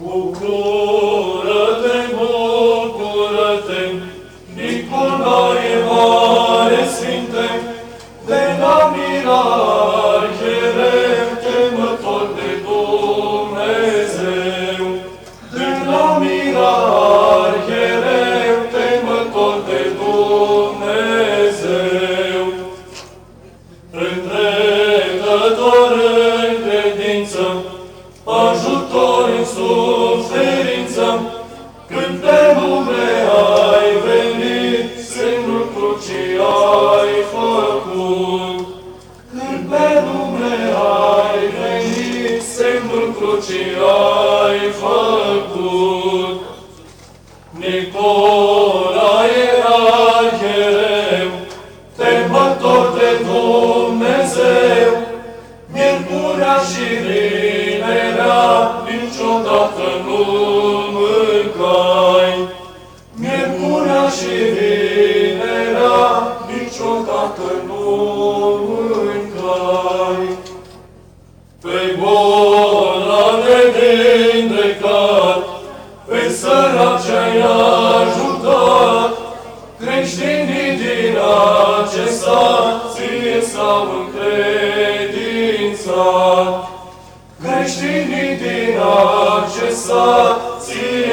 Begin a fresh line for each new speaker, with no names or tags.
Bucură-te, bucură-te, Nicolae mare sfinte, de la mirar cherem chemător de Dumnezeu. De la mirar cherem temător de Dumnezeu. Îndreptător când pe lume ai venit, semnul crucii ai făcut. Când pe lume ai venit, semnul crucii ai făcut. Nicolae Arhereu, temător de Dumnezeu, și vinerea niciodată nu mâncai. Pe bolnave vindecat, pe săraci ai ajutat, creștinii din acest sat ție s-au încredințat. Creștinii din acest sat ție s-au încredințat.